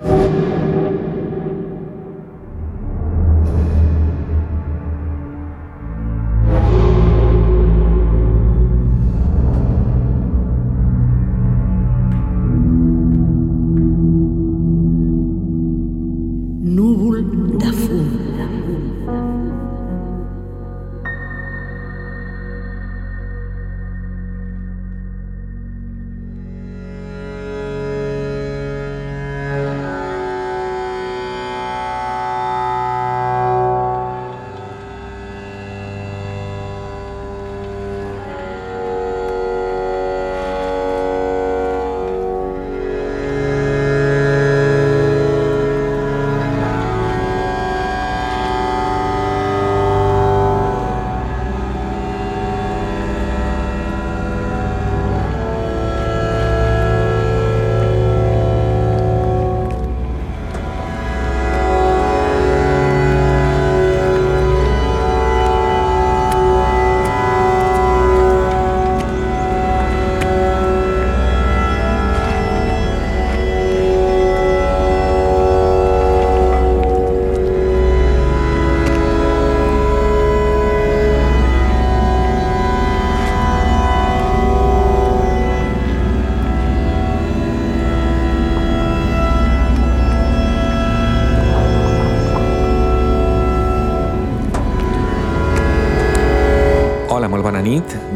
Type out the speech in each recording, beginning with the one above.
you.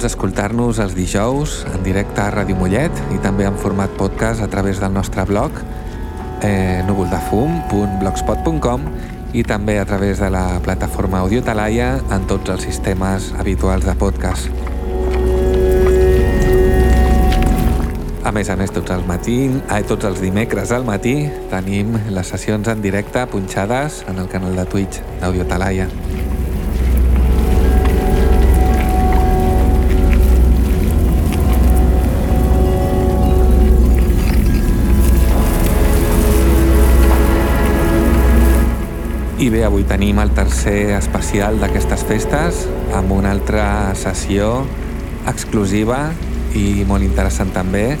Pots escoltar-nos els dijous en directe a Ràdio Mollet i també en format podcast a través del nostre blog eh, núvoldefum.blogspot.com i també a través de la plataforma Audio Talaia en tots els sistemes habituals de podcast. A més a més, tots els, matí, eh, tots els dimecres al matí tenim les sessions en directe punxades en el canal de Twitch d'Audio Talaia. I bé, avui tenim el tercer especial d'aquestes festes amb una altra sessió exclusiva i molt interessant també.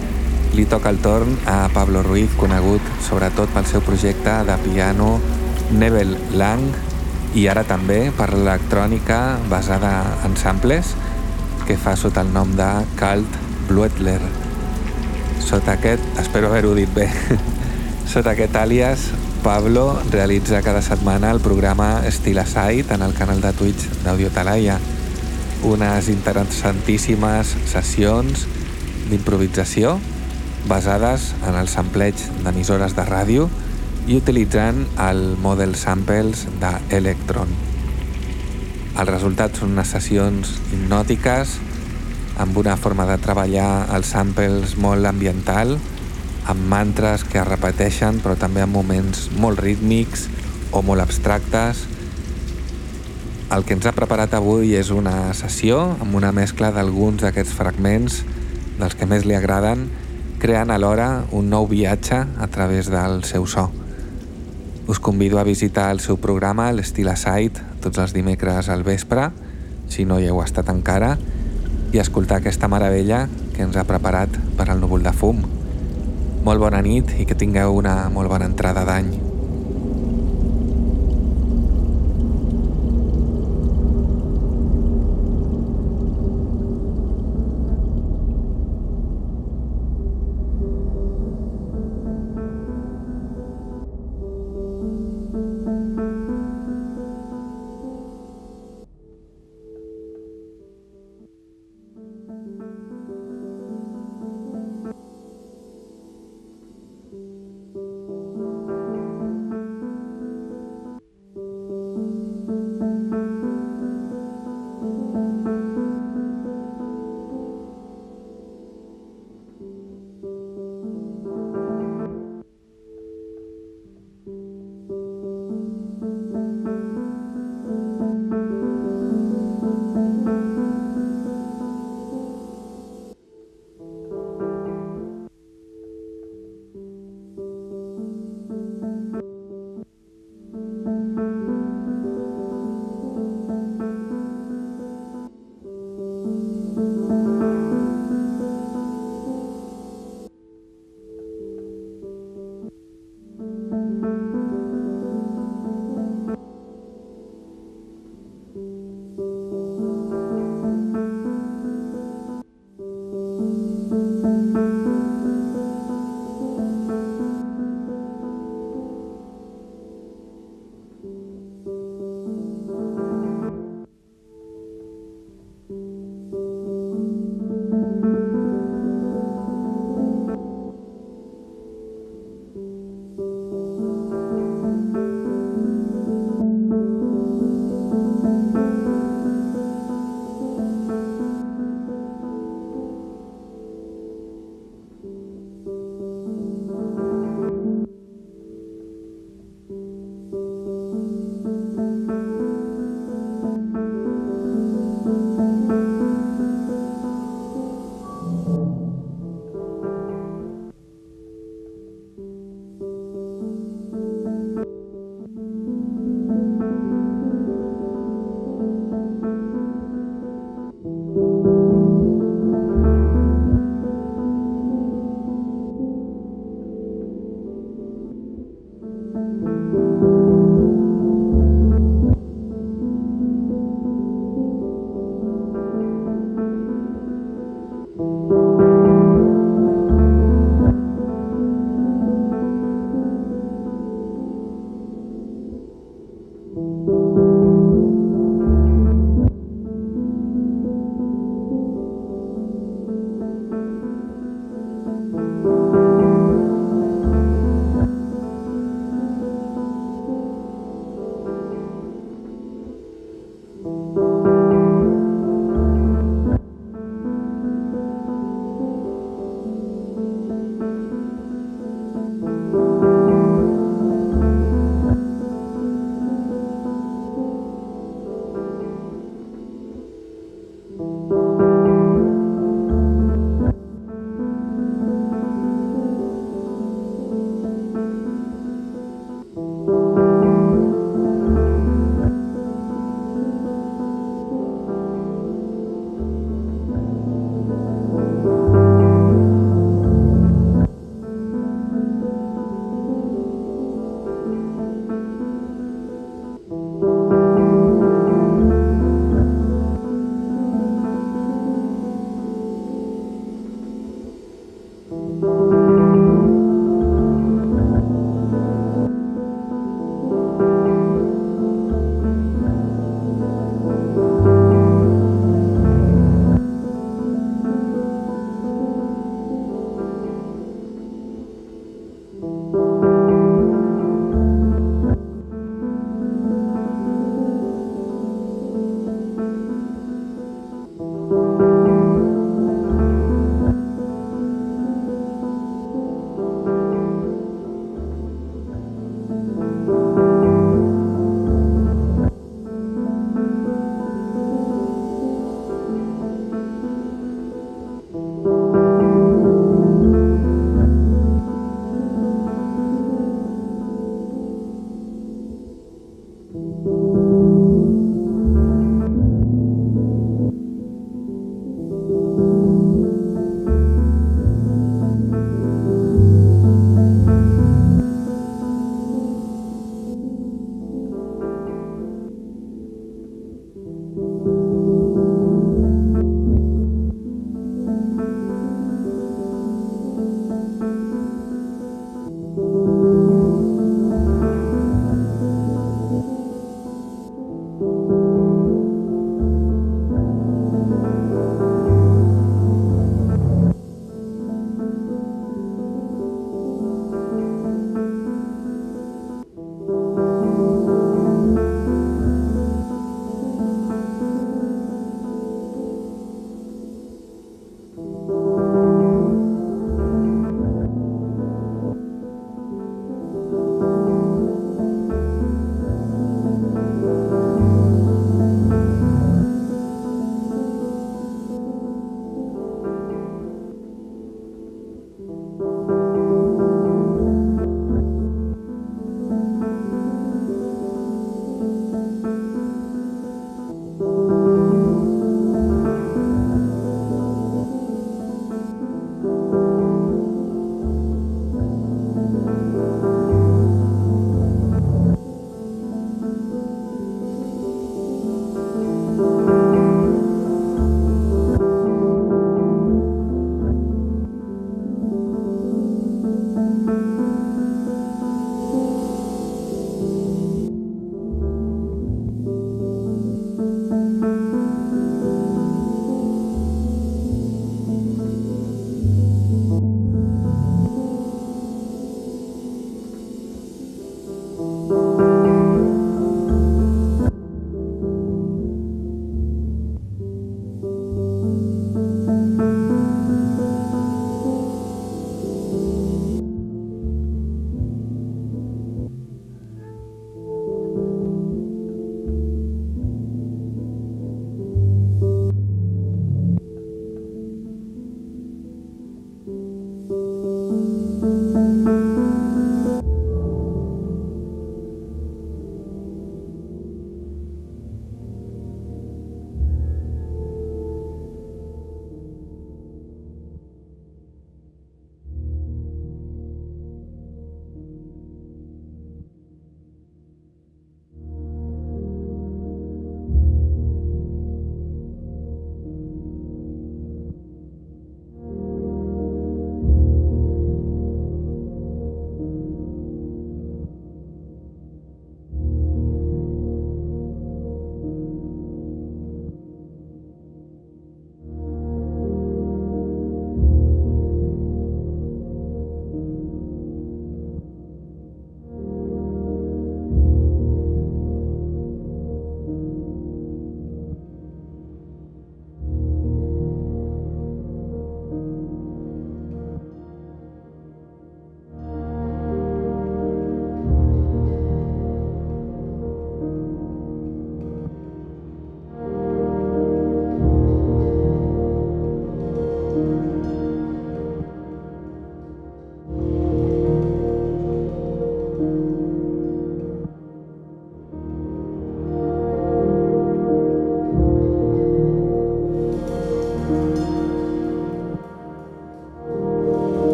Li toca el torn a Pablo Ruiz, conegut sobretot pel seu projecte de piano Nebel Lang i ara també per l'electrònica basada en samples que fa sota el nom de Cult Bluetler. Sota aquest, espero haver-ho dit bé, sota aquest àlies Pablo realitza cada setmana el programa Estil Aside en el canal de Twitch d'Audio Talaia. Unes interessantíssimes sessions d'improvisació basades en el sampleig d'emissores de ràdio i utilitzant el Model Samples d'Electron. El resultat són unes sessions hipnòtiques amb una forma de treballar els samples molt ambiental, amb mantres que es repeteixen però també en moments molt rítmics o molt abstractes. El que ens ha preparat avui és una sessió amb una mescla d'alguns d'aquests fragments dels que més li agraden, creant alhora un nou viatge a través del seu so. Us convido a visitar el seu programa, l'Estil Aside, tots els dimecres al vespre, si no hi heu estat encara, i escoltar aquesta meravella que ens ha preparat per al núvol de fum. Molt bona nit i que tingueu una molt bona entrada d'any.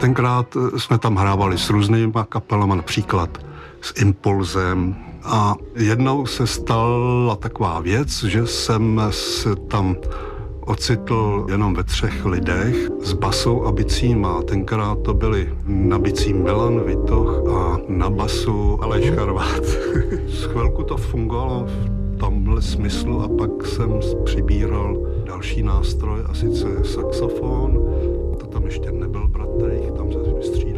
Tenkrát jsme tam hrávali s různýma kapelama, například s Impulzem. A jednou se stala taková věc, že jsem se tam ocitl jenom ve třech lidech s basou a bicím a tenkrát to byli na bicí Milan Vitoch a na basu Aleš Karvát. Z chvilku to fungovalo v tomhle smyslu a pak jsem přibíral další nástroj a sice saxofon. Tam ještě nebyl bratr, tam se vystřídal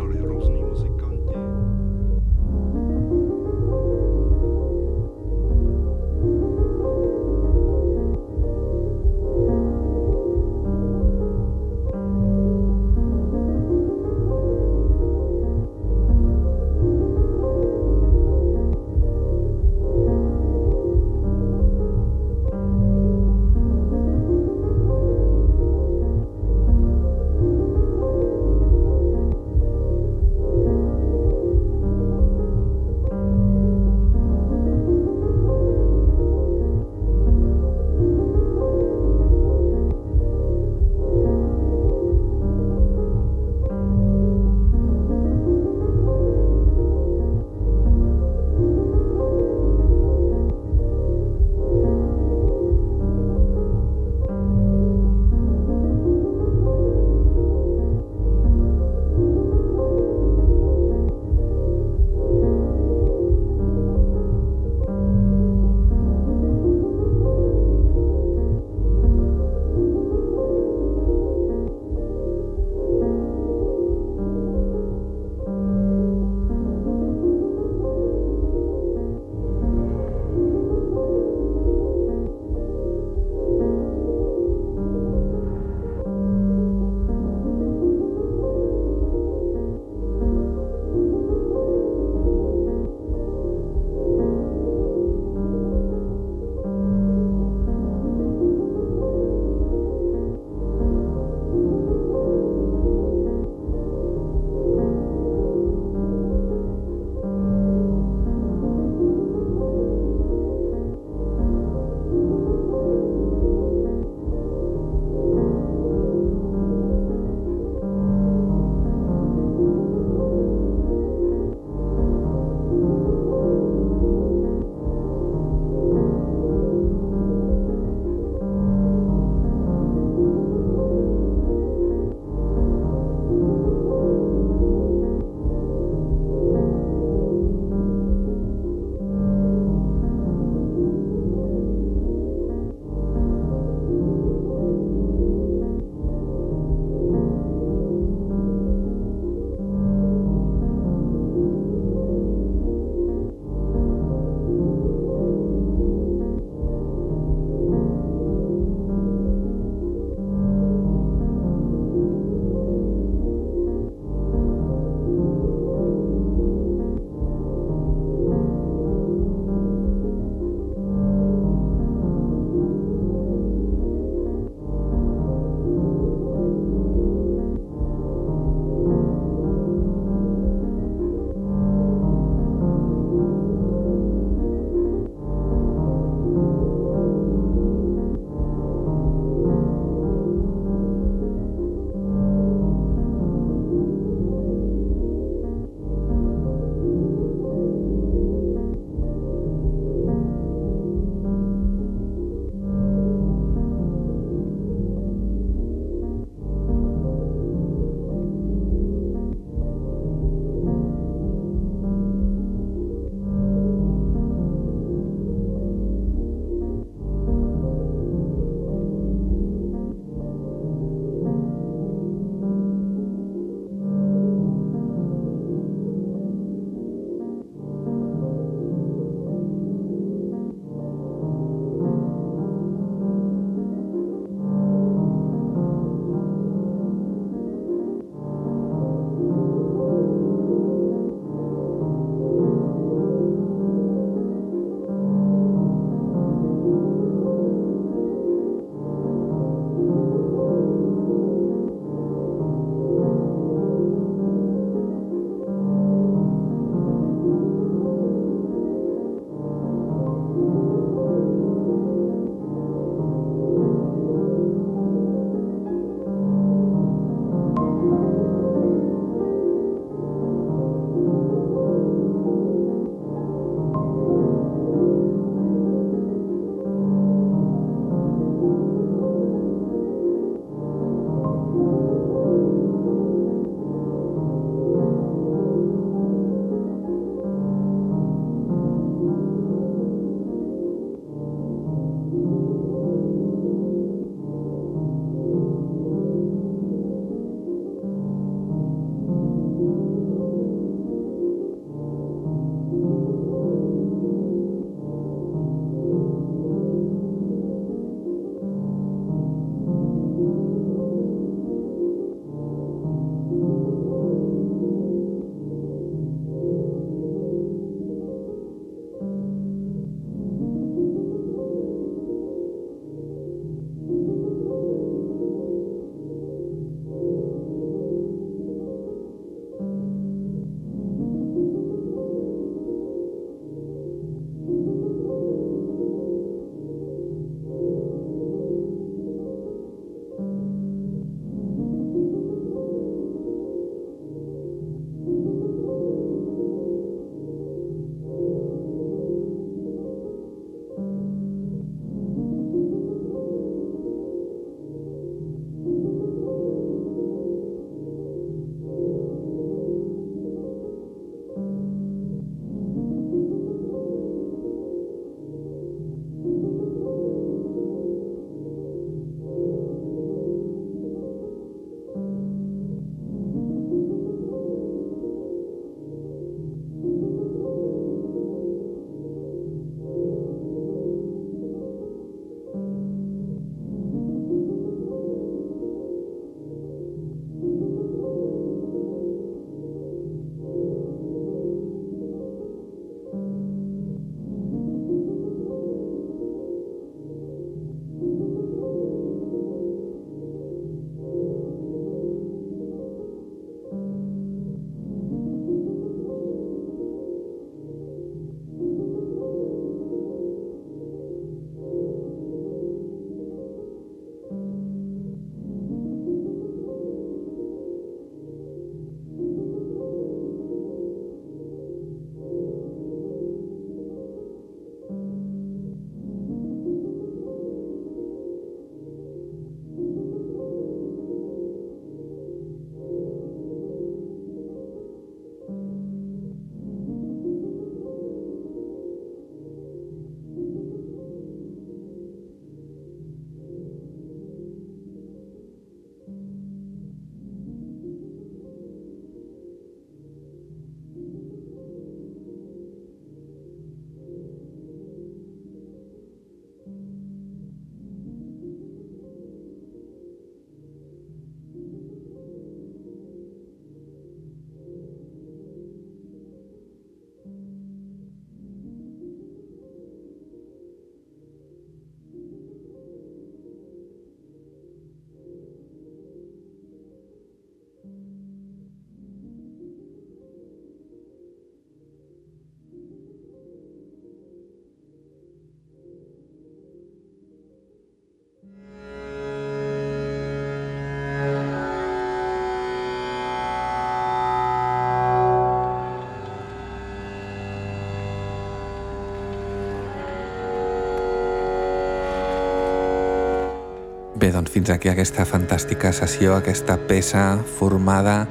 doncs fins aquí aquesta fantàstica sessió, aquesta peça formada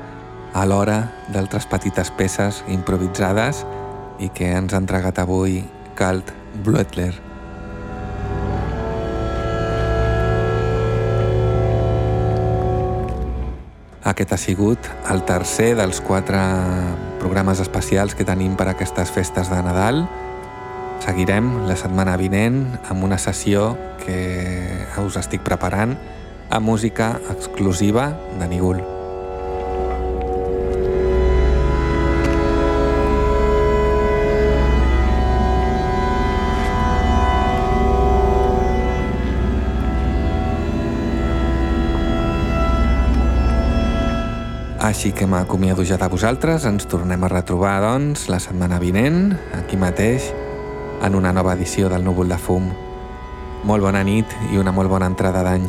a l'hora d'altres petites peces improvisades i que ens ha entregat avui Calt Bluetler. Aquest ha sigut el tercer dels quatre programes especials que tenim per a aquestes festes de Nadal. Seguirem la setmana vinent amb una sessió que us estic preparant amb música exclusiva de Nigul. Així que m'acomiado ja de vosaltres, ens tornem a retrobar, doncs, la setmana vinent, aquí mateix, en una nova edició del Núvol de Fum. Molt bona nit i una molt bona entrada d'any.